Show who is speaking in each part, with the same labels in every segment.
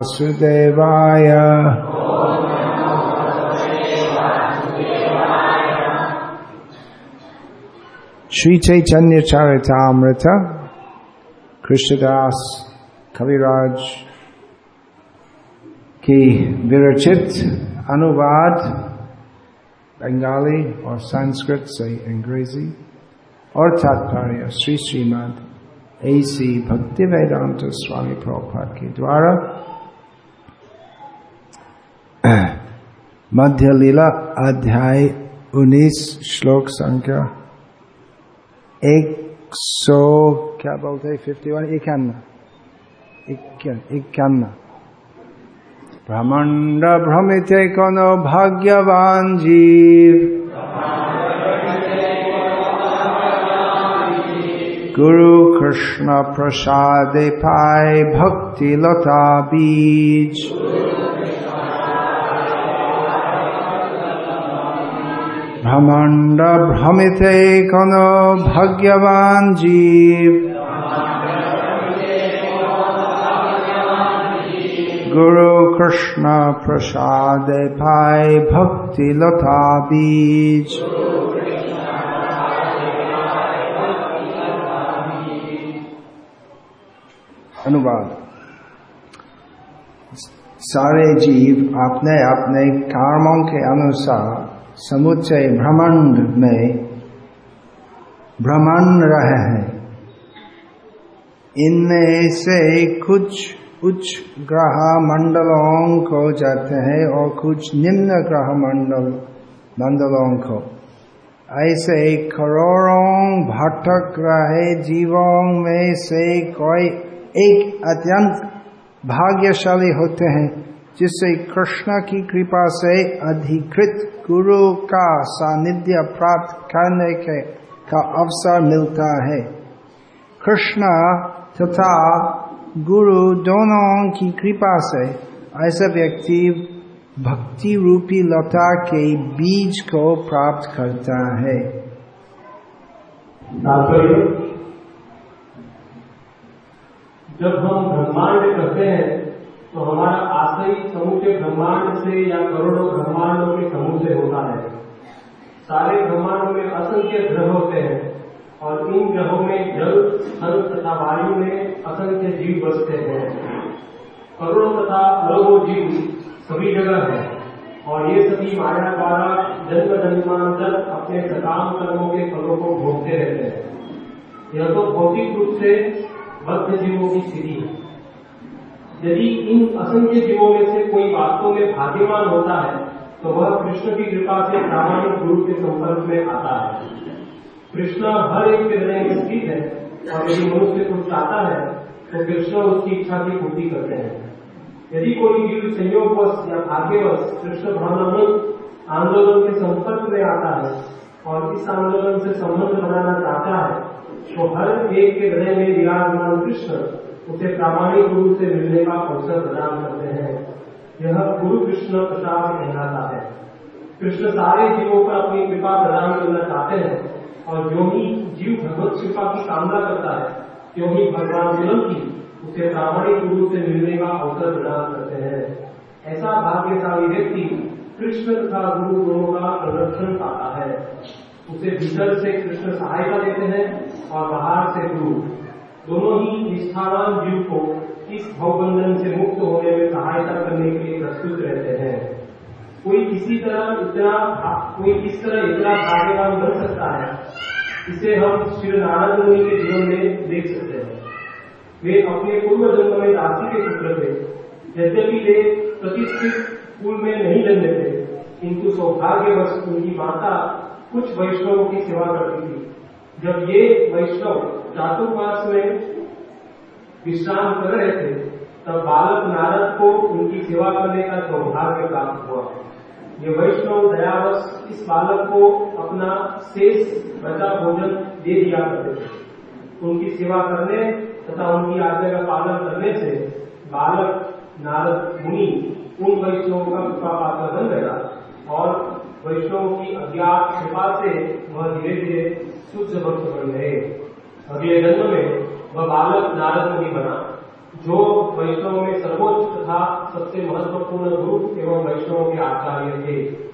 Speaker 1: वासुदेवाय। श्री चैतन्य चरितामृत कृष्णदास कविराज की विरचित अनुवाद, बंगाली और संस्कृत से अंग्रेज़ी और तात्पर्य श्री श्रीमद ऐसी भक्ति वेदांत स्वामी प्रभुपाद के द्वारा मध्य लीला अध्याय उन्नीस श्लोक संख्या एक सौ, क्या बोलते हैं? फिफ्टी वन इक्यान्न इक्यान्न ब्रह्मांड भ्रमित कोनो भाग्यवान जीव। गुरु कृष्ण प्रसाद पाए भक्ति लता बीज। ब्रह्मांड भ्रमित कोनो भाग्यवान जीव। गुरु कृष्ण प्रसाद पाए भक्ति लता बीज। अनुवाद। सारे जीव अपने अपने कर्मों के अनुसार समुच्चय ब्रह्मांड में भ्रमण रहे हैं। इनमें से कुछ उच्च ग्रह मंडलों को जाते हैं और कुछ निम्न ग्रह मंडल मंडलों को। ऐसे करोड़ों भटक रहे जीवों में से कोई एक अत्यंत भाग्यशाली होते हैं। जिससे कृष्ण की कृपा से अधिकृत गुरु का सानिध्य प्राप्त करने के, का अवसर मिलता है। कृष्ण तथा गुरु दोनों की कृपा से ऐसा व्यक्ति भक्ति रूपी लता के बीज को प्राप्त करता है।
Speaker 2: जब हम ब्रह्मांड करते हैं तो हमारा आशय समूचे ब्रह्मांड से या करोड़ों ब्रह्मांडों के समूह से होता है। सारे ब्रह्मांड में असंख्य ग्रह होते हैं और इन ग्रहों में जल स्थल तथा वायु में असंख्य जीव बसते हैं। करोड़ों तथा अरबों जीव सभी जगह है और ये सभी माया द्वारा जन्म जन्मांतर अपने सकाम कर्मों के फलों को भोगते रहते हैं। यह तो भौतिक रूप से बद्ध जीवों की स्थिति है। यदि इन असंख्य जीवों में से कोई वास्तव में भाग्यवान होता है तो वह कृष्ण की कृपा से प्रामाणिक गुरु के संपर्क में आता है। कृष्ण हर एक के हृदय में स्थित है और यदि मनुष्य कुछ चाहता है तो कृष्ण उसकी इच्छा की पूर्ति करते हैं। यदि कोई जीव संयोगवश या भाग्यवश कृष्ण भ्रमण आंदोलन के संपर्क में आता है और इस आंदोलन से संबंध बनाना चाहता है तो हर एक के हृदय में विराजमान कृष्ण उसे प्रामाणिक गुरु से मिलने का अवसर प्रदान करते हैं। यह गुरु कृष्ण प्रसाद कहलाता है। कृष्ण सारे जीवों पर अपनी कृपा प्रदान करना चाहते हैं और जो ही जीव भगवत कृपा की कामना करता है। क्यों ही भगवान विलम की उसे प्रामाणिक गुरु से मिलने का अवसर प्रदान करते हैं। ऐसा भाग्यशाली व्यक्ति कृष्ण तथा गुरु दोनों का संरक्षण पाता है। उसे भीतर से कृष्ण सहायता देते हैं और बाहर से गुरु। दोनों ही निष्ठावान जीव को इस भवबंधन से मुक्त होने में सहायता करने के लिए प्रस्तुत रहते हैं। कोई किसी तरह इतना कोई किस तरह इतना भाग्यवान बन सकता है, इसे हम श्री नारायण मुनि के जीवन में देख सकते हैं। वे अपने पूर्व जन्म में दासी के पुत्र थे। यद्यपि वे प्रतिष्ठित कुल में नहीं जन्मे थे, किंतु सौभाग्यवश उनकी माता कुछ वैष्णवों की सेवा करती थी। जब ये वैष्णव चातुर्मास में विश्राम कर रहे थे, तब बालक नारद को उनकी सेवा करने का सौभाग्य प्राप्त हुआ। ये वैष्णव दयावश इस बालक को अपना शेष बचा भोजन दे दिया करते थे। उनकी सेवा करने तथा उनकी आज्ञा का पालन करने से बालक नारद मुनि उन वैष्णवों का कृपा पात्र बन गया और वैष्णव की अज्ञात कृपा से वह धीरे धीरे शुद्ध भक्त बन गए। अगले जन्म में वह बालक नारद मुनि बना, जो वैष्णव में सर्वोच्च तथा सबसे महत्वपूर्ण गुरु एवं वैष्णव के आचार्य थे।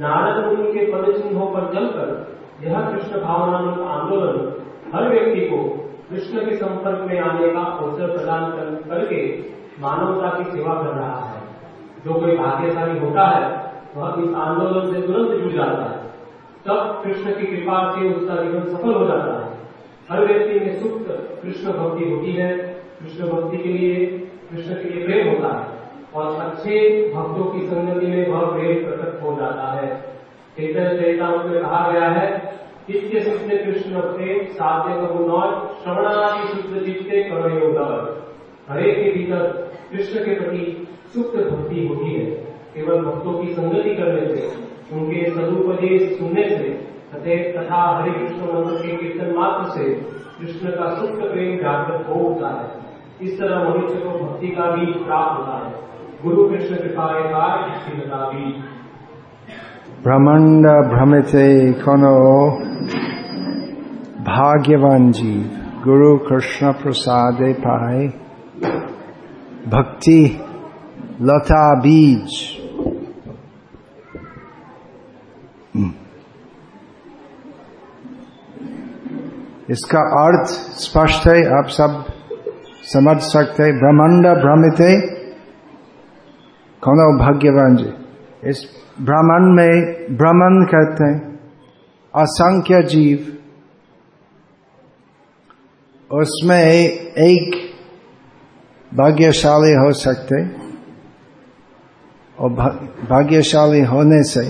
Speaker 2: नारद मुनि के पद चिन्हों पर चलकर यह कृष्ण भावनात्मक आंदोलन हर व्यक्ति को कृष्ण के संपर्क में आने का अवसर प्रदान करके मानवता की सेवा कर रहा है। जो कोई भाग्यशाली होता है, वह इस आंदोलन से तुरंत जुड़ जाता है। तब कृष्ण की कृपा से उसका जीवन सफल हो जाता है। हर व्यक्ति में सुप्त कृष्ण भक्ति होती है। कृष्ण भक्ति के लिए, कृष्ण के लिए प्रेम होता है और अच्छे भक्तों की संगति में वह प्रेम प्रकट हो जाता है। चैतामृत में कहा गया है नित्य सिद्ध कृष्ण भक्ते, साध्य कबुनौर श्रवणादि शुद्ध चित्ते कर्मयोगवर हरेक के भीतर कृष्ण के प्रति सुप्त भक्ति होती है। केवल भक्तों की संगति करने से, उनके सदुपदेश सुनने से तथा हरे कृष्ण मंत्र के कीर्तन मात्र से कृष्ण का सुप्त प्रेम जागृत हो उठता है। इस तरह मनुष्य को भक्ति का बीज प्राप्त होता है। गुरु कृष्ण कृपा का बीज
Speaker 1: ब्रह्मांड भ्रमिते कनो भाग्यवान जीव, गुरु कृष्ण प्रसाद पाए। भक्ति, लता बीज। इसका अर्थ स्पष्ट है, आप सब समझ सकते ब्रह्मांड भ्रमित है। कौन भाग्यवान जी? इस ब्रह्मांड में भ्रमण कहते हैं, असंख्य जीव। उसमें एक भाग्यशाली हो सकते और भाग्यशाली होने से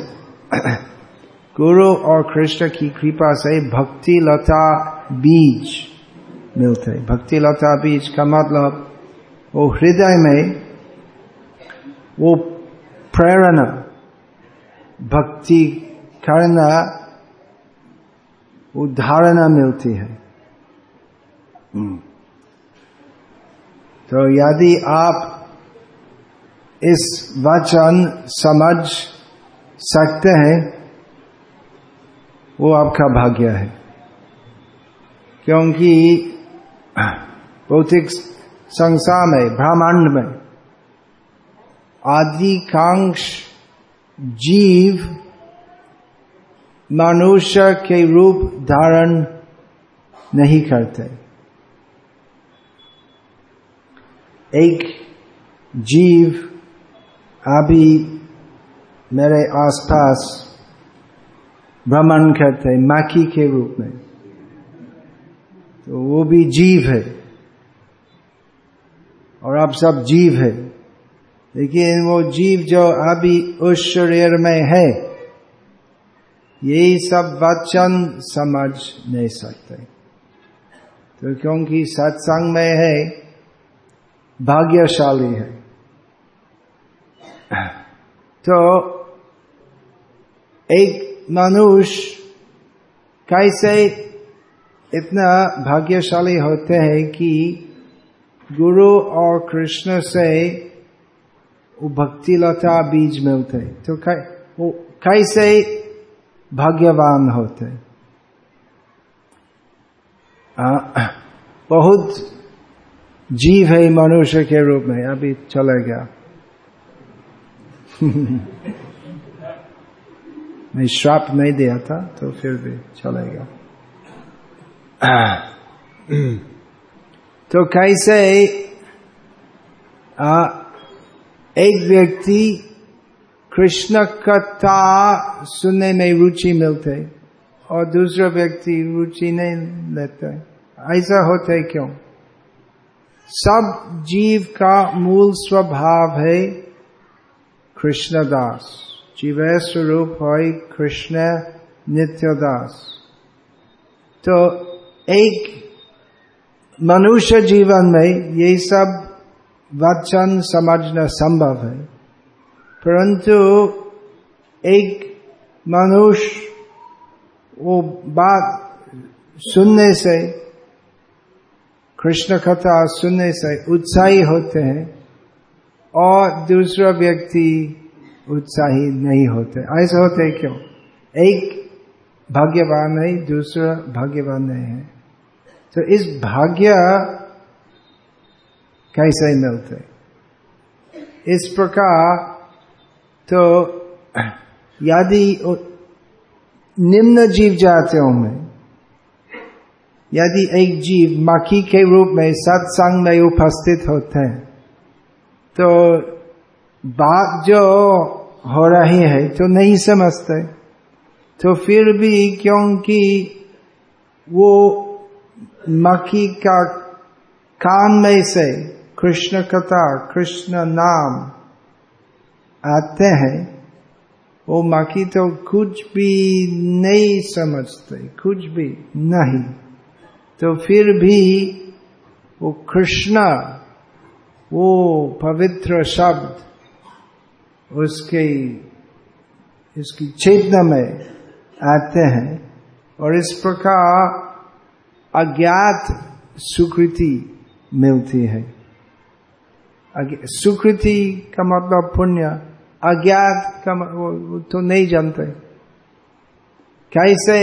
Speaker 1: गुरु और कृष्ण की कृपा से भक्ति लता बीज मिलते भक्ति लता बीज का मतलब वो हृदय में वो प्रेरणा, भक्ति करना, वो धारणा मिलती है। हम्म। तो यदि आप इस वचन समझ सकते हैं, वो आपका भाग्य है। क्योंकि भौतिक संसार में, ब्रह्मांड में अधिकांश जीव मनुष्य के रूप धारण नहीं करते। एक जीव अभी मेरे आसपास भ्रमण करते माखी के रूप में। तो वो भी जीव है। और आप सब जीव है। लेकिन वो जीव जो अभी उस शरीर में है, यही सब वचन समझ नहीं सकते। तो क्योंकि सत्संग में है, भाग्यशाली है। तो एक मनुष्य कैसे इतना भाग्यशाली होते हैं कि गुरु और कृष्ण से वो भक्ति लता बीज मिलते तो वो कैसे भाग्यवान होते आ, बहुत जीव है मनुष्य के रूप में अभी चले गया। मैं श्राप नहीं दिया था तो फिर भी चलेगा तो कैसे आ, एक व्यक्ति कृष्ण कथा सुनने में रुचि मिलते और दूसरा व्यक्ति रुचि नहीं लेते। ऐसा होता है क्यों? सब जीव का मूल स्वभाव है कृष्णदास। जीव स्वरूप है कृष्ण नित्यदास। तो एक मनुष्य जीवन में ये सब वचन समझना संभव है। परंतु एक मनुष्य वो बात सुनने से, कृष्ण कथा सुनने से उत्साही होते हैं और दूसरा व्यक्ति उत्साही नहीं होते। ऐसे होते क्यों? एक भाग्यवान है दूसरा भाग्यवान नहीं है। तो इस भाग्य कैसे मिलते? इस प्रकार तो यदि निम्न जीव जातियों में, यदि एक जीव मक्खी के रूप में सत्संग में उपस्थित होते हैं तो बात जो हो रही है तो नहीं समझते। तो फिर भी क्योंकि वो मक्खी का कान में से कृष्ण कथा कृष्ण नाम आते हैं वो मक्खी तो कुछ भी नहीं समझते कुछ भी नहीं तो फिर भी वो कृष्ण वो पवित्र शब्द उसके इसकी चेतना में आते हैं और इस प्रकार अज्ञात सुकृति मिलती है। सुकृति का मतलब पुण्य अज्ञात का वो तो नहीं जानते। कैसे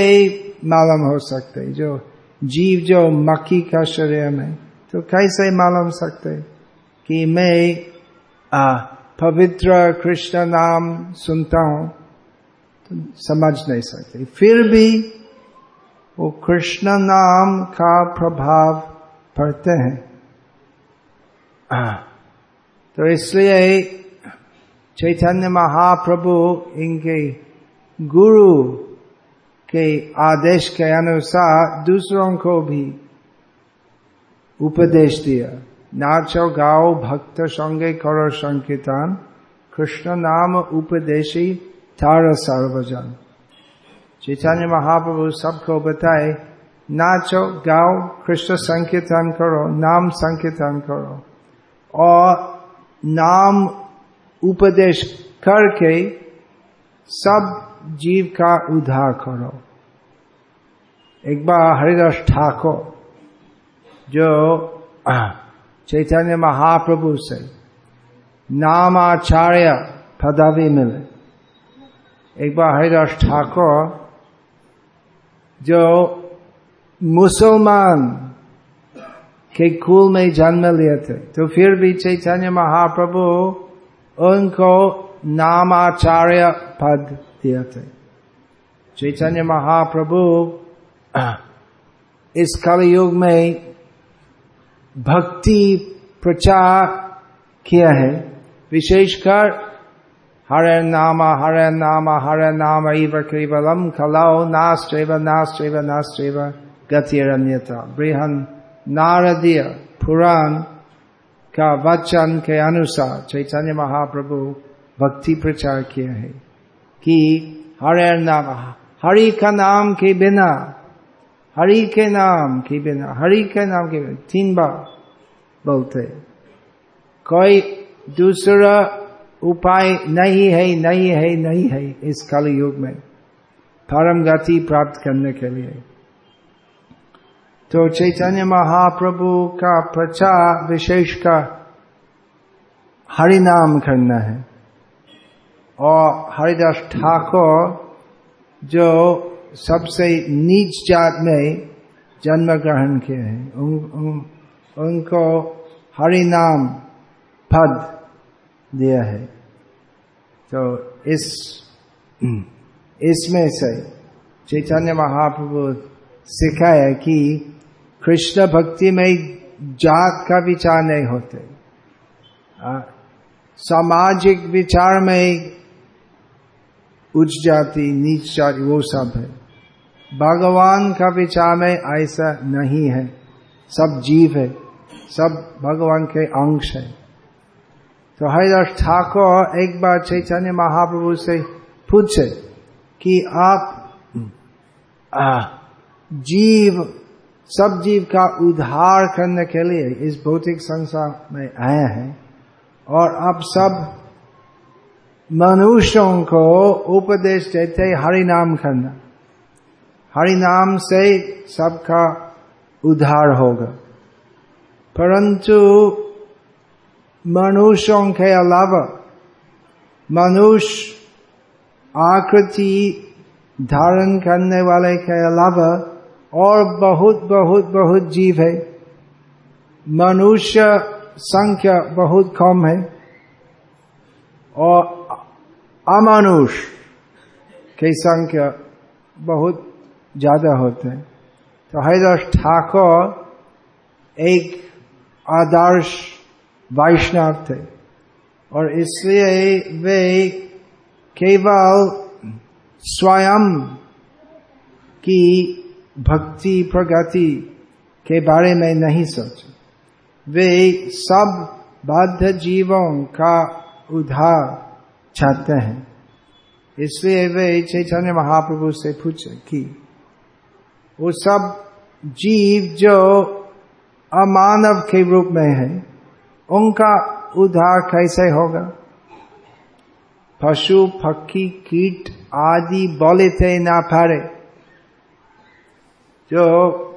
Speaker 1: मालूम हो सकते जो जीव जो मक्खी का शरीर में तो कैसे मालूम सकते कि मैं आ, पवित्र कृष्ण नाम सुनता हूँ तो समझ नहीं सकते। फिर भी वो कृष्ण नाम का प्रभाव पड़ते हैं। तो इसलिए चैतन्य महाप्रभु इनके गुरु के आदेश के अनुसार दूसरों को भी उपदेश दिया। नाचो गाओ भक्त संगे करो संकीर्तन कृष्ण नाम उपदेशी तार सर्वजन। चैतन्य महाप्रभु सबको बताए, नाचो, गाओ, कृष्ण संकीर्तन करो, नाम संकीर्तन करो। और नाम उपदेश करके सब जीव का उद्धार करो। एक बार हरिदास ठाकुर, जो चैतन्य महाप्रभु से नामाचार्य पदवी मिले। एक बार हरिदास ठाकुर जो मुसलमान के कुल में जन्म लिए थे। तो फिर भी चैतन्य महाप्रभु उनको नामाचार्य पद दिए थे। चैतन्य महाप्रभु इस कल युग में भक्ति प्रचार किया है। विशेषकर हरे नाम हरे नाम हरे नाम इव केवलम खलाओ नास्व नास्व नास्व गतिरन्यता बृहन नारदीय पुराण का वचन के अनुसार चैतन्य महाप्रभु भक्ति प्रचार किया है कि हरे नाम हरि का नाम के बिना हरि के नाम के बिना हरि के नाम के बिना तीन बार बोलते कोई दूसरा उपाय नहीं है नहीं है नहीं है इस कल युग में। परम गति प्राप्त करने के लिए। तो चैतन्य महाप्रभु का प्रचार विशेष का हरिनाम करना है। और हरिदास ठाकुर जो सबसे नीच जात में जन्म ग्रहण किए हैं उन, उन, उनको हरिनाम पद दिया है। तो इस, इसमें से चैतन्य महाप्रभु सिखाया कि कृष्ण भक्ति में जात का विचार नहीं होते। सामाजिक विचार में उच्च जाति, नीच जाति, वो सब है। भगवान का विचार में ऐसा नहीं है। सब जीव है। सब भगवान के अंश है। तो हरिदास ठाकुर एक बार चैतन्य महाप्रभु से पूछे कि आप आ, जीव सब जीव का उद्धार करने के लिए इस भौतिक संसार में आए हैं और आप सब मनुष्यों को उपदेश देते हरि नाम करना। हरि नाम से सबका उद्धार होगा। परंतु मनुष्यों के अलावा मनुष्य आकृति धारण करने वाले के अलावा और बहुत बहुत बहुत जीव है। मनुष्य संख्या बहुत कम है। और अमानुष की संख्या बहुत ज़्यादा होते हैं। तो हरिदास ठाकुर एक आदर्श वैष्णव थे और इसलिए वे केवल स्वयं की भक्ति प्रगति के बारे में नहीं सोचे वे सब बाध्य जीवों का उद्धार चाहते हैं। इसलिए वे चैतन्य महाप्रभु से पूछे कि वो सब जीव जो अमानव के रूप में है उनका उद्धार कैसे होगा? पशु, पक्षी, कीट आदि बोले थे ना पारे। जो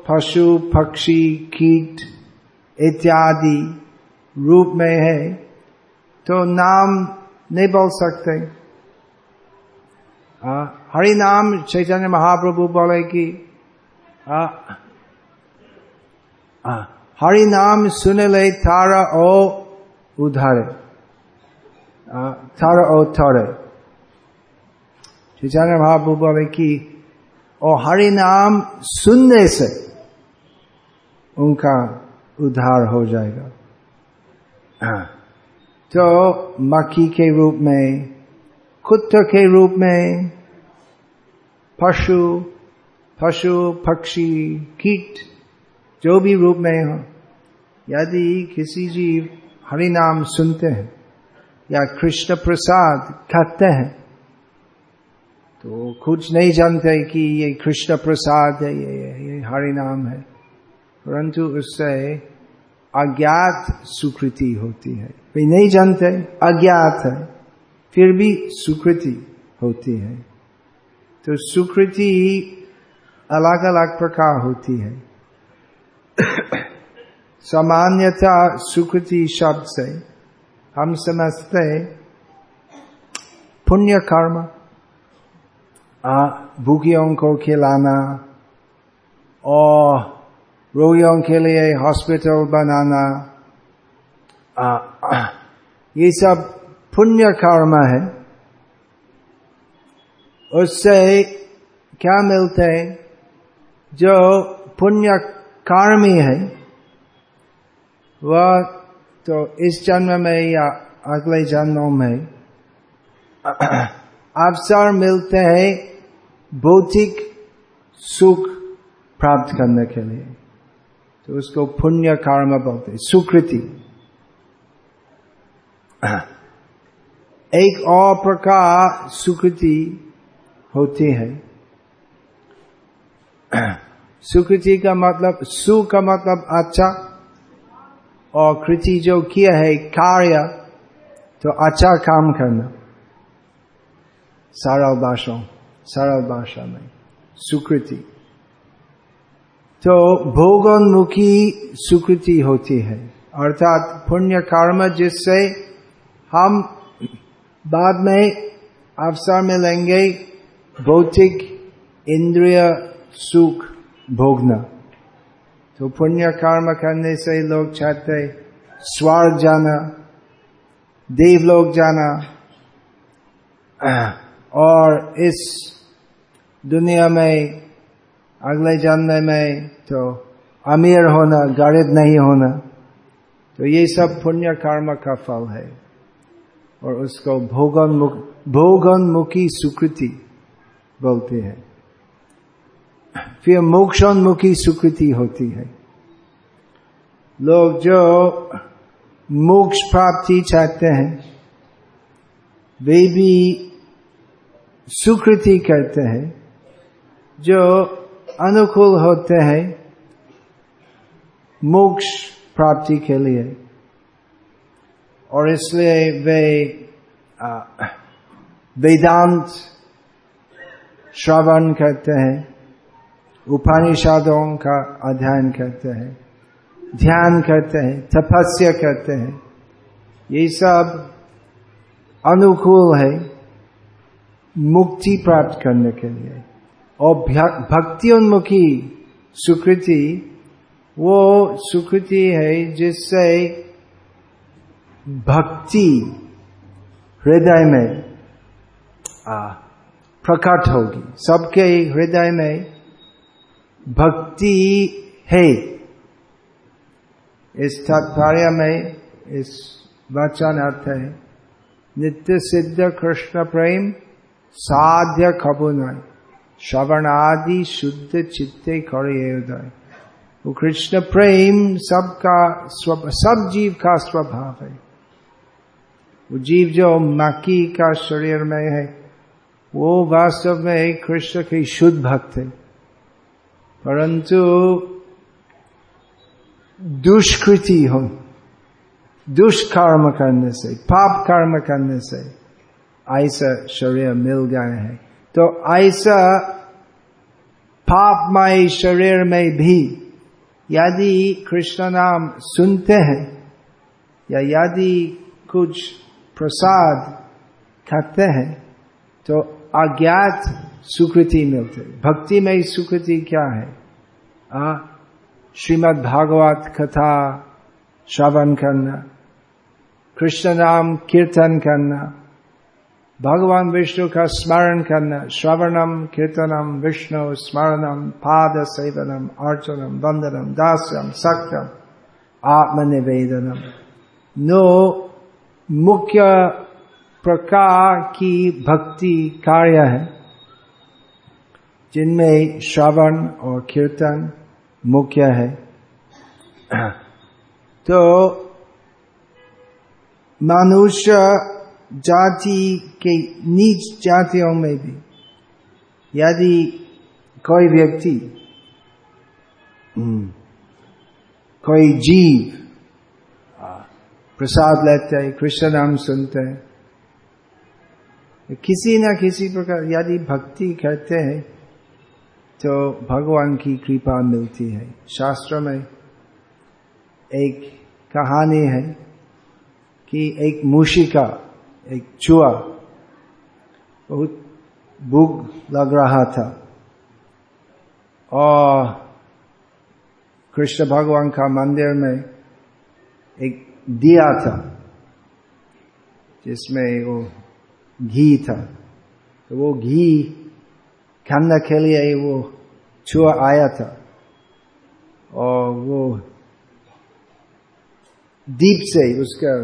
Speaker 1: पशु, पक्षी, कीट इत्यादि रूप में है तो नाम नहीं बोल सकते। हरि नाम चैतन्य महाप्रभु बोले कि हरि नाम सुन ले थारा ओ उधारे थारा ओ थोड़े चैतन्य महाप्रभु बोले कि और हरि नाम सुनने से उनका उद्धार हो जाएगा तो मक्खी के रूप में कुत्ते के रूप में पशु पशु पक्षी कीट जो भी रूप में हो, यदि किसी जीव हरि नाम सुनते हैं या कृष्ण प्रसाद खाते हैं तो कुछ नहीं जानते कि ये कृष्ण प्रसाद है, ये ये हरि नाम है। परंतु उससे अज्ञात सुकृति होती है। वे नहीं जानते, अज्ञात है, फिर भी सुकृति होती है। तो सुकृति अलग अलग प्रकार होती है। सामान्यता सुकृति शब्द से हम समझते पुण्य कर्म भूखियों को खिलाना और रोगियों के लिए हॉस्पिटल बनाना आ, ये सब पुण्य कर्म है। उससे क्या मिलते हैं? जो पुण्य कर्मी है। वह तो इस जन्म में या अगले जन्मों में अवसर मिलते हैं भौतिक सुख प्राप्त करने के लिए। तो उसको पुण्य कर्म बोलते सुकृति। एक और प्रकार सुकृति होती है। सुकृति का मतलब सु का मतलब अच्छा और कृति जो किया है कार्य तो अच्छा काम करना। सरल भाषा सरल भाषा में, सुकृति। तो भोगोन्मुखी सुकृति होती है। अर्थात पुण्य कर्म जिससे हम बाद में अवसर मिलेंगे, भौतिक, इंद्रिय, सुख। भोगना। तो पुण्य कर्म करने से लोग चाहते स्वर्ग जाना, देवलोक जाना। और इस दुनिया में, अगले जन्म में तो अमीर होना, गरीब नहीं होना तो ये सब पुण्य कर्म का फल है। और उसको भोगोन्मुख भोगोन्मुखी सुकृति बोलते हैं। फिर मोक्षोन्मुखी सुकृति होती है। लोग जो मोक्ष प्राप्ति चाहते हैं, वे भी सुकृति करते हैं, जो अनुकूल होते हैं मोक्ष प्राप्ति के लिए। और इसलिए वे वेदांत श्रवण करते हैं। उपनिषदों का अध्ययन करते हैं, ध्यान करते हैं, तपस्या करते हैं। ये सब अनुकूल है मुक्ति प्राप्त करने के लिए। और भक्ति उन्मुखी सुकृति, वो सुकृति है जिससे भक्ति हृदय में प्रकट होगी। सबके हृदय में भक्ति है। इस तात्पर्य में इस वचन अर्थ है, नित्य सिद्ध कृष्ण प्रेम साध्य खबु नय श्रवण आदि शुद्ध चित्ते करे उदय। वो कृष्ण प्रेम सबका सब जीव का स्वभाव है। वो जीव जो मकी का शरीर में है, वो वास्तव में कृष्ण के शुद्ध भक्त है। परंतु दुष्कृति हो दुष्कर्म करने से, पाप कर्म करने से ऐसा शरीर मिल गए हैं। तो ऐसा पापमय शरीर में भी यदि कृष्ण नाम सुनते हैं, या यदि कुछ प्रसाद खाते हैं तो अज्ञात सुकृति मिलते भक्ति में ही सुकृति क्या है? आ, श्रीमद भागवत कथा, श्रवण करना, कृष्ण नाम कीर्तन करना, भगवान विष्णु का स्मरण करना, श्रवणम, कीर्तनम, विष्णु स्मरणम, पाद सेवनम, अर्चनम, वंदनम, दास्यम सक्तम आत्मनिवेदनम। नो मुख्य प्रकार की भक्ति कार्य है। जिनमें श्रवण और कीर्तन मुख्य है। तो मनुष्य जाति के नीच जातियों में भी यदि कोई व्यक्ति हम्म, कोई जीव प्रसाद लेते हैं कृष्ण नाम सुनते हैं किसी न किसी प्रकार यदि भक्ति करते हैं तो भगवान की कृपा मिलती है। शास्त्र में एक कहानी है कि एक मूशिका एक चुआ बहुत भूख लग रहा था और कृष्ण भगवान का मंदिर में एक दिया था, जिसमें वो घी था। तो वो घी खाने के लिए वो छुआ आया था और वो दीप से उसका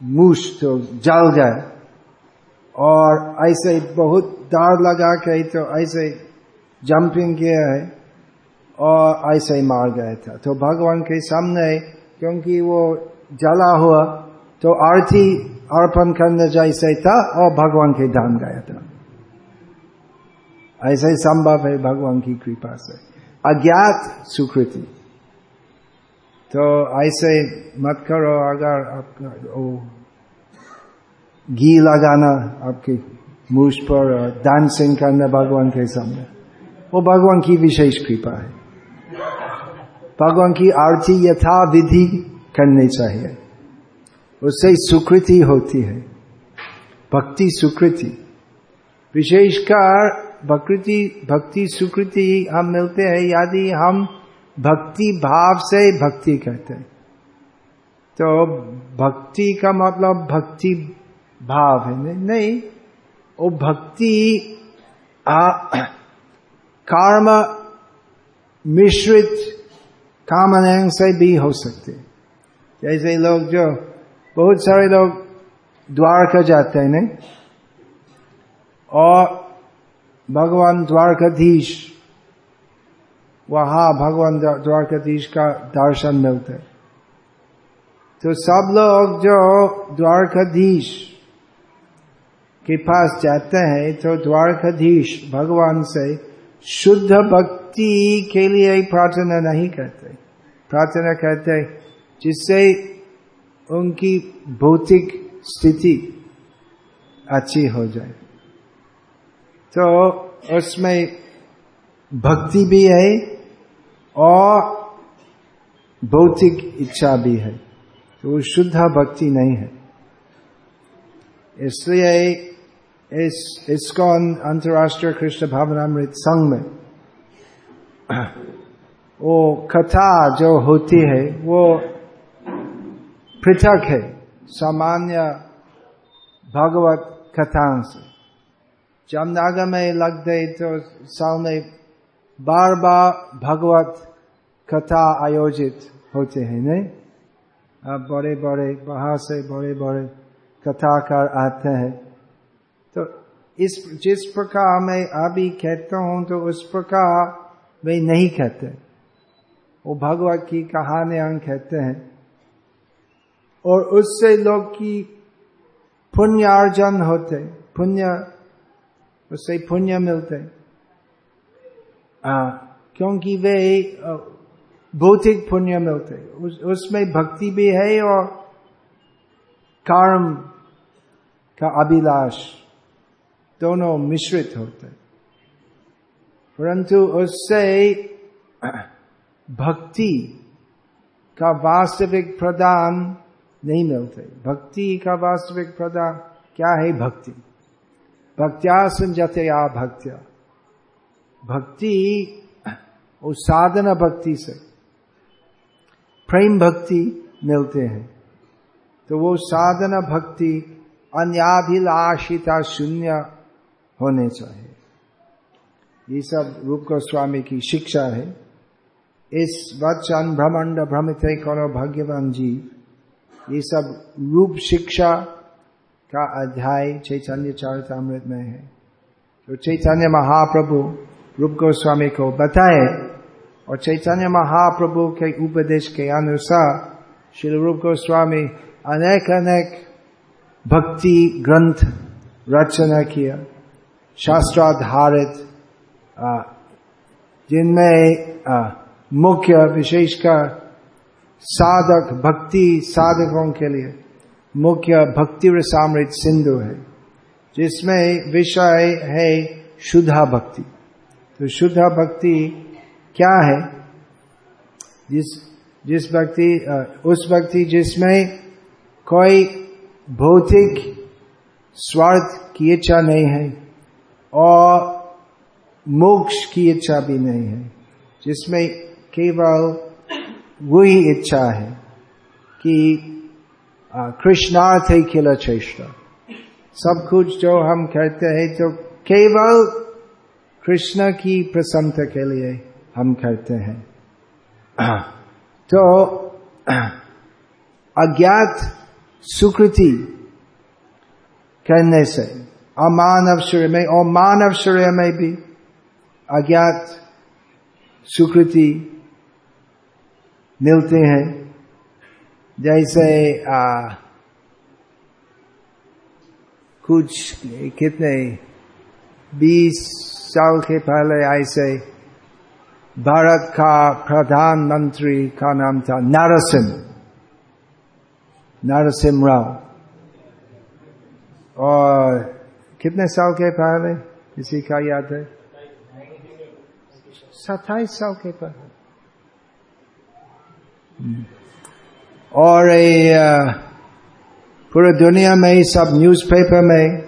Speaker 1: मूस तो जल गए और ऐसे बहुत दार लगा के तो ऐसे जंपिंग किया है और ऐसे ही मार गया था तो भगवान के सामने क्योंकि वो जला हुआ तो आरती अर्पण करने जैसे था और भगवान के धाम गया था ऐसा ही संभव है भगवान की कृपा से। अज्ञात सुकृति। तो ऐसे मत करो अगर आप घी लगाना आपके मुझ पर डांसिंग करना भगवान के सामने। वो भगवान की विशेष कृपा है। भगवान की आरती यथा विधि करनी चाहिए। उससे सुकृति होती है। भक्ति सुकृति। विशेषकर भक्ति भक्ति सुकृति हम मिलते हैं यदि हम भक्ति भाव से भक्ति कहते हैं। तो भक्ति का मतलब भक्ति भाव है। नहीं, वो भक्ति कर्म मिश्रित कामनाएँ से भी हो सकते जैसे लोग जो बहुत सारे लोग द्वारका जाते हैं नहीं? और भगवान द्वारकाधीश। वहाँ भगवान द्वारकाधीश का दर्शन मिलते। तो सब लोग जो द्वारकाधीश के पास जाते हैं तो द्वारकाधीश भगवान से शुद्ध भक्ति के लिए प्रार्थना नहीं करते। प्रार्थना करते जिससे उनकी भौतिक स्थिति अच्छी हो जाए। तो उसमें भक्ति भी है और भौतिक इच्छा भी है। तो वो शुद्ध भक्ति नहीं है। इसलिए इस इसकॉन अंतर्राष्ट्रीय कृष्ण भावनामृत संघ में वो कथा जो होती है, वो पृथक है, सामान्य भगवत कथाओं से जमनागर में लग गए तो साल में बार बार भगवत कथा आयोजित होते हैं नहीं अब बड़े बड़े बाहर से बड़े बड़े कथाकार आते हैं तो इस जिस प्रकार मैं अभी कहता हूँ तो उस प्रकार वे नहीं कहते वो भगवत की कहानियाँ कहते हैं और उससे लोग की पुण्यार्जन होते पुण्य उससे पुण्य मिलते आ, क्योंकि वे भौतिक पुण्य मिलते उस, उसमें भक्ति भी है और कर्म का अभिलाष दोनों मिश्रित होते परंतु उससे भक्ति का वास्तविक प्रदान नहीं मिलते। भक्ति का वास्तविक प्रदान क्या है? भक्ति। भक्त्या संजते आ भक्त्या। भक्ति और साधना भक्ति से प्रेम भक्ति मिलते हैं। तो वो साधना भक्ति अन्याभिलाषिता शून्य होने चाहिए। ये सब रूप गोस्वामी की शिक्षा है। इस वचन भ्रमंड भ्रमित करो भग्यवान जी, ये सब रूप शिक्षा का अध्याय चैतन्य चरितमृत में है। तो चैतन्य महाप्रभु रूप गोस्वामी को बताए और चैतन्य महाप्रभु के उपदेश के अनुसार श्री रूप गोस्वामी अनेक अनेक भक्ति ग्रंथ रचना किया, शास्त्राधारित जिनमें मुख्य विशेषकर साधक, भक्ति साधकों के लिए मुख्य भक्ति रसामृत सिंधु है, जिसमें विषय है शुद्धा भक्ति। तो शुद्धा भक्ति क्या है? जिस जिस भक्ति उस भक्ति जिसमें कोई भौतिक स्वार्थ की इच्छा नहीं है और मोक्ष की इच्छा भी नहीं है, जिसमें केवल वही इच्छा है कि कृष्णार्थ है खिला चेष्टा। सब कुछ जो हम कहते हैं तो केवल कृष्ण की प्रसन्नता के लिए हम करते हैं। तो अज्ञात सुकृति करने से, अमानव शरीर में और मानव शरीर में भी अज्ञात सुकृति मिलते हैं। जैसे आ, कुछ कितने बीस साल के पहले ऐसे भारत का प्रधानमंत्री का नाम था नरसिंह नरसिंह राव। और कितने साल के पहले किसी का याद है? सत्ताईस साल के पहले। और पूरे दुनिया में ही सब न्यूज़पेपर में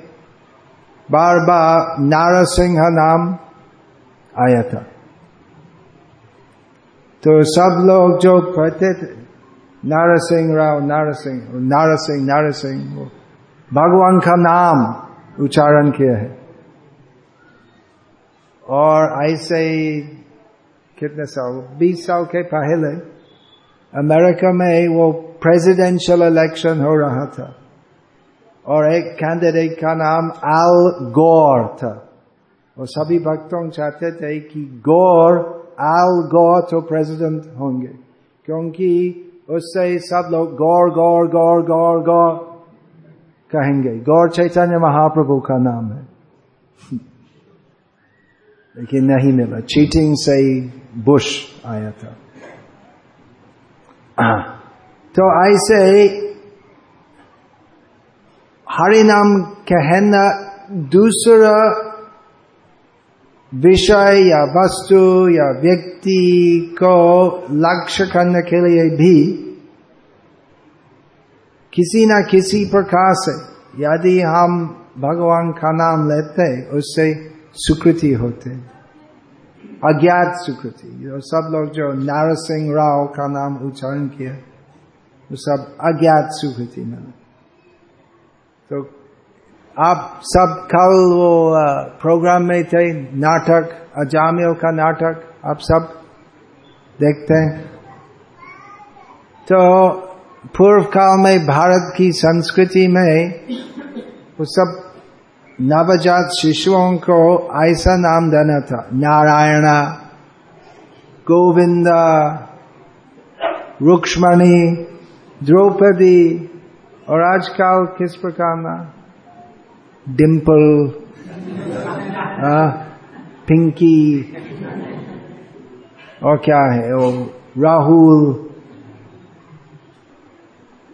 Speaker 1: बार बार नारसिंह नाम आया था। तो सब लोग जो कहते थे नारसिंह राव नारसिंह नारसिंह नारसिंह भगवान का नाम उच्चारण किया है। और ऐसे ही कितने साल, बीस साल के पहले अमेरिका में वो प्रेसिडेंशियल इलेक्शन हो रहा था और एक कैंडिडेट का नाम आल गौर था और सभी भक्तों चाहते थे कि गौर आल गौर तो प्रेसिडेंट होंगे क्योंकि उससे सब लोग गौर गौर गौर गौर गौर कहेंगे गौर चैतन्य महाप्रभु का नाम है लेकिन नहीं मिला चीटिंग से ही बुश आया था तो ऐसे हरि नाम कहना दूसरा विषय या वस्तु या व्यक्ति को लक्ष्य करने के लिए भी किसी न किसी प्रकार से यदि हम भगवान का नाम लेते उससे सुकृति होते अज्ञात सुकृति। सब लोग जो नारसिंह राव का नाम उच्चारण किया, वो सब अज्ञात सुकृति में तो आप सब कल वो प्रोग्राम में थे, नाटक अजामिल का नाटक, आप सब देखते हैं। तो पूर्व काल में भारत की संस्कृति में वो सब नवजात शिशुओं को ऐसा नाम देना था। नारायण, गोविंद, रुक्ष्मणी, द्रौपदी, और आजकल किस प्रकार ना? डिम्पल पिंकी, और क्या है वो? राहुल।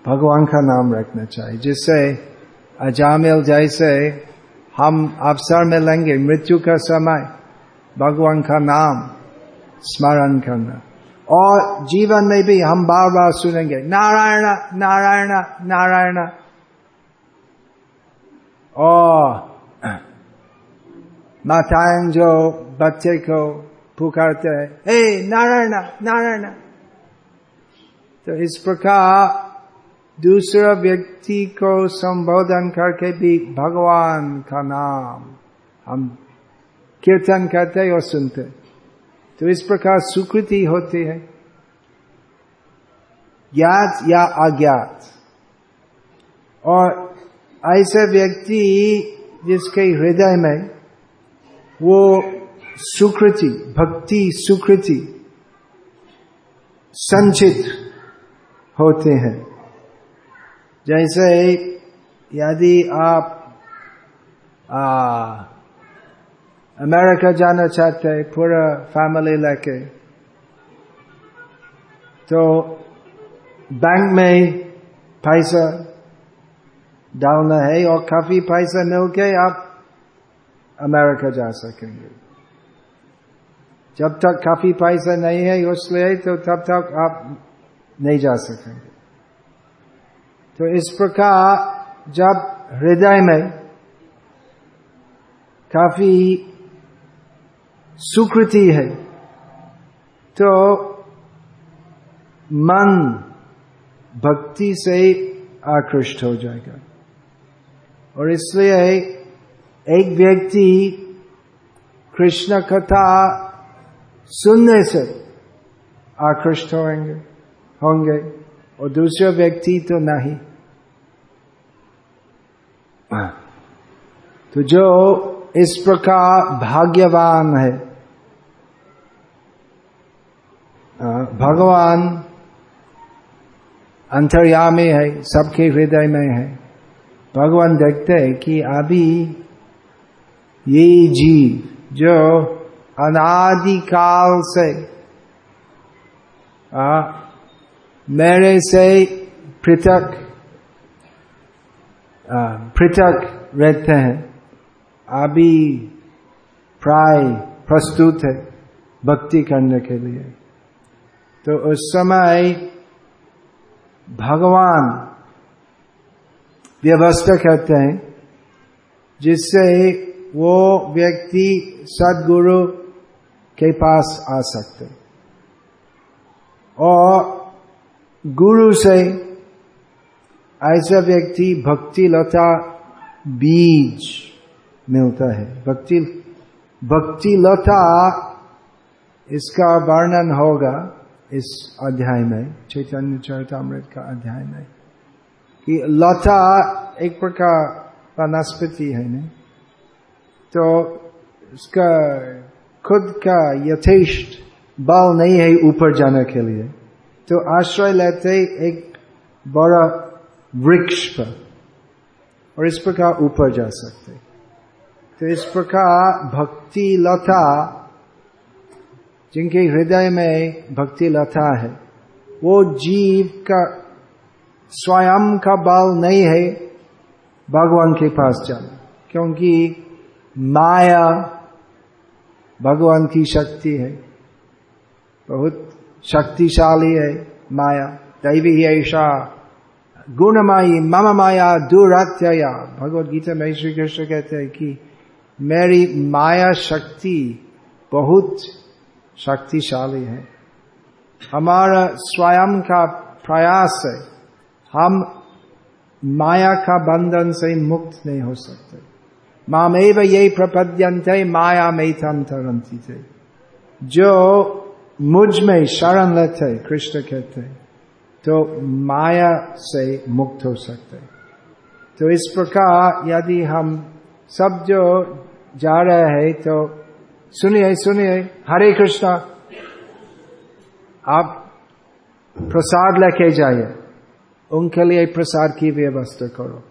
Speaker 1: भगवान का नाम रखना चाहिए, जिससे अजामिल जैसे हम अवसर में लेंगे मृत्यु का समय। भगवान का नाम स्मरण करना। और जीवन में भी हम बार बार सुनेंगे, नारायण नारायण नारायण। और माताएँ जो बच्चे को पुकारते हैं, हे नारायण नारायण। तो इस प्रकार दूसरा व्यक्ति को संबोधन करके भी भगवान का नाम हम कीर्तन करते और सुनते तो इस प्रकार सुकृति होती है। ज्ञात या अज्ञात। और ऐसे व्यक्ति जिसके हृदय में वो सुकृति, भक्ति सुकृति संचित होते हैं। जैसे यदि आप आ, अमेरिका जाना चाहते हैं पूरा फैमिली लेके तो बैंक में पैसा डालना है और काफ़ी पैसा मिल के आप अमेरिका जा सकेंगे। जब तक काफ़ी पैसा नहीं है उसलिए तो तब तक आप नहीं जा सकेंगे। तो इस प्रकार जब हृदय में काफ़ी सुकृति है तो मन भक्ति से आकृष्ट हो जाएगा। और इसलिए एक व्यक्ति कृष्ण कथा सुनने से आकृष्ट होंगे होंगे, और दूसरा व्यक्ति तो नहीं। तो जो इस प्रकार भाग्यवान है भगवान अंतर्यामी है सबके हृदय में है। भगवान देखते हैं कि अभी ये जीव जो अनादिकाल से आ, मेरे से पृथक पृथक रहते हैं। अभी प्राय प्रस्तुत है भक्ति करने के लिए। तो उस समय भगवान व्यवस्था करते हैं, जिससे वो व्यक्ति सदगुरु के पास आ सकते और गुरु से ऐसा व्यक्ति भक्ति लता बीज मिलता है। भक्ति भक्ति लता, इसका वर्णन होगा इस अध्याय में, चैतन्य चरितमृत का अध्याय में, कि लता एक प्रकार वनस्पति है नहीं तो उसका खुद का यथेष्ट बल नहीं है ऊपर जाने के लिए। तो आश्रय लेते एक बड़ा वृक्ष पर। और इस प्रकार ऊपर जा सकते। तो इस प्रकार भक्ति लता, जिनके हृदय में भक्ति लता है, वो जीव का, स्वयं का बल नहीं है, भगवान के पास जाना। क्योंकि माया भगवान की शक्ति है। बहुत शक्तिशाली है माया। दैवी ऐसा गुणमाई मम माया दुरात्यया भगवत गीता में श्री कृष्ण कहते हैं कि मेरी माया शक्ति बहुत शक्तिशाली है। हमारा स्वयं का प्रयास है, हम माया का बंधन से मुक्त नहीं हो सकते। मामेव यही प्रपद्यंते माया में थम तरंती थे। जो मुझमें शरण लेते, कृष्ण कहते तो माया से मुक्त हो सकते तो इस प्रकार यदि हम सब जो जा रहे हैं तो सुनिए सुनिए, हरे कृष्णा, आप प्रसाद लेके जाइए। उनके लिए प्रसाद की व्यवस्था करो।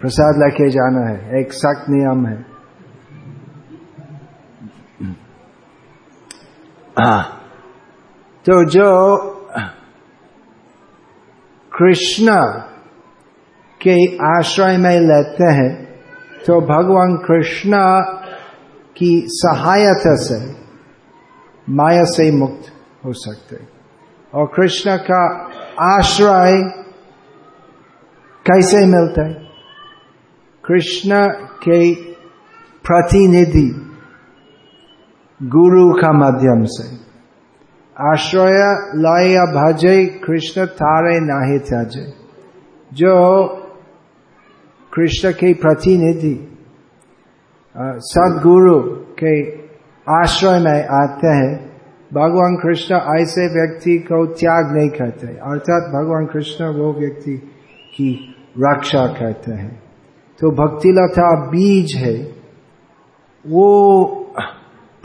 Speaker 1: प्रसाद लेके जाना है, एक सख्त नियम है। तो जो कृष्ण के आश्रय में लेते हैं तो भगवान कृष्ण की सहायता से माया से मुक्त हो सकते और कृष्ण का आश्रय कैसे मिलता है? कृष्ण के प्रतिनिधि गुरु का माध्यम से। आश्रय लय भजे, कृष्ण थारे नाहे त्याजे। जो कृष्ण के प्रतिनिधि सदगुरु के आश्रय में आते हैं, भगवान कृष्ण ऐसे व्यक्ति को त्याग नहीं करते। अर्थात भगवान कृष्ण वो व्यक्ति की रक्षा करते हैं। तो भक्ति लता बीज है। वो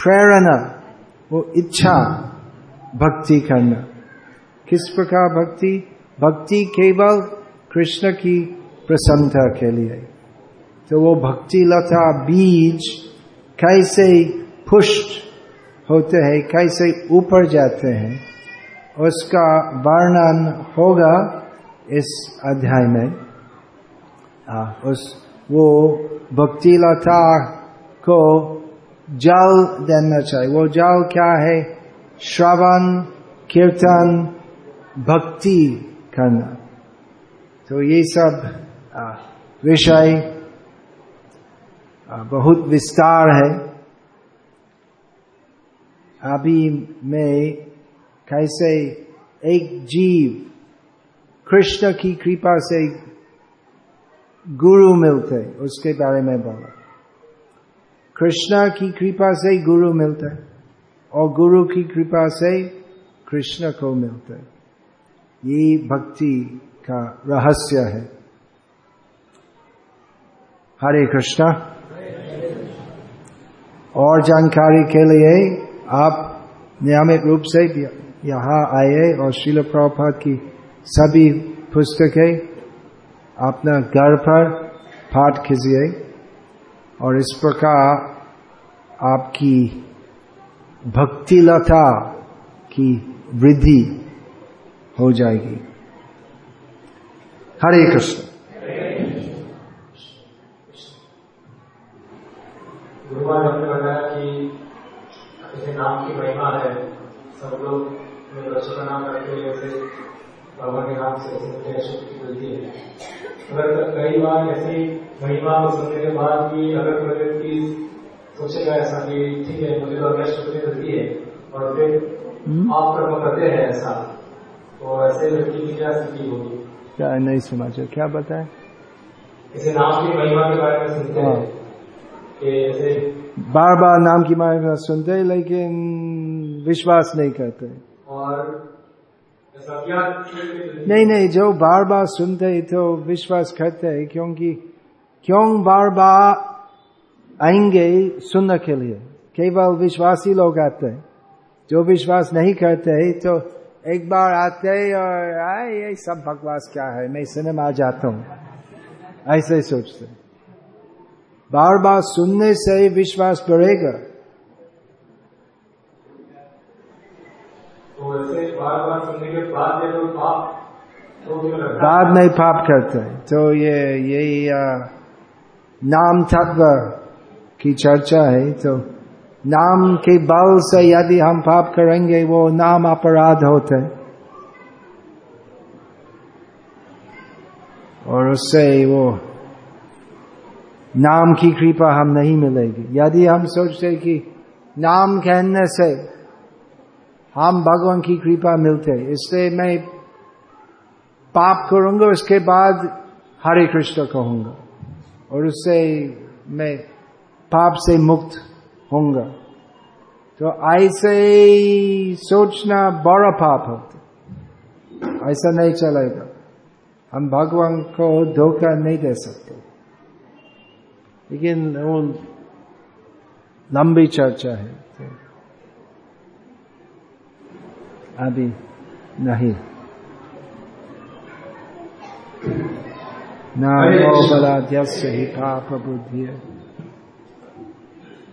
Speaker 1: प्रेरणा वो इच्छा भक्ति करना। किस प्रकार भक्ति? भक्ति केवल कृष्ण की प्रसन्नता के लिए। तो वो भक्ति लता बीज कैसे पुष्ट होते हैं कैसे ऊपर जाते हैं उसका वर्णन होगा इस अध्याय में। आ, उस वो भक्ति लता को जल देना चाहिए वो जल क्या है? श्रवण, कीर्तन, भक्ति करना। तो ये सब विषय बहुत विस्तार है। अभी मैं कैसे एक जीव, कृष्ण की कृपा से गुरु मिलते, उसके बारे में बोला। कृष्ण की कृपा से गुरु मिलता है और गुरु की कृपा से कृष्ण को मिलता है ये भक्ति का रहस्य है हरे कृष्णा और जानकारी के लिए आप नियमित रूप से यहाँ आए और शिल प्रभात की सभी पुस्तकें अपना घर पर पाठ कीजिए और इस प्रकार आपकी भक्ति लता की वृद्धि हो जाएगी। हरे कृष्ण।
Speaker 2: नाम की महिमा है। सब लोग करते बाबा के नाम से मिलती है। अगर कई बार ऐसी महिमा को सुनने के बाद भी अगर कोई व्यक्ति सोचेगा ऐसा कि ठीक है मुझे तो अगर शक्ति मिलती है और फिर आप कर्म करते हैं ऐसा तो ऐसे व्यक्ति की क्या स्थिति होगी?
Speaker 1: क्या नहीं सुना क्या बताए?
Speaker 2: जैसे नाम की महिमा के बारे में सुनते हैं। कि ऐसे
Speaker 1: बार बार नाम की महिमा सुनते हैं लेकिन विश्वास नहीं करते।
Speaker 2: और
Speaker 1: नहीं नहीं, जो बार बार सुनते हैं तो विश्वास करते हैं, क्योंकि क्यों बार बार आएँगे सुनने के लिए? केवल विश्वासी लोग आते हैं। जो विश्वास नहीं करते तो एक बार आते और, आए, ये सब बकवास क्या है? मैं सिनेमा जाता हूँ। ऐसे ही सोचते बार बार सुनने से विश्वास बढ़ेगा
Speaker 2: तो ऐसे बार बार सुनने के बाद ये लोग पाप तो क्यों लगता है?
Speaker 1: बाद में पाप करते हैं। तो ये, यही नाम तत्व की चर्चा है तो नाम के बल से यदि हम पाप करेंगे, वो नाम अपराध होते हैं। और उससे वो नाम की कृपा हम नहीं मिलेगी। यदि हम सोचते कि नाम कहने से हम भगवान की कृपा मिलते इससे मैं पाप करूँगा, उसके बाद हरे कृष्ण कहूँगा। और उससे मैं पाप से मुक्त होऊँगा। तो ऐसे सोचना बड़ा पाप होता ऐसा नहीं चलेगा। हम भगवान को धोखा नहीं दे सकते। लेकिन वो लंबी चर्चा है। तो अभी नहीं। नामो बलाद्यस्य हि पाप बुद्धि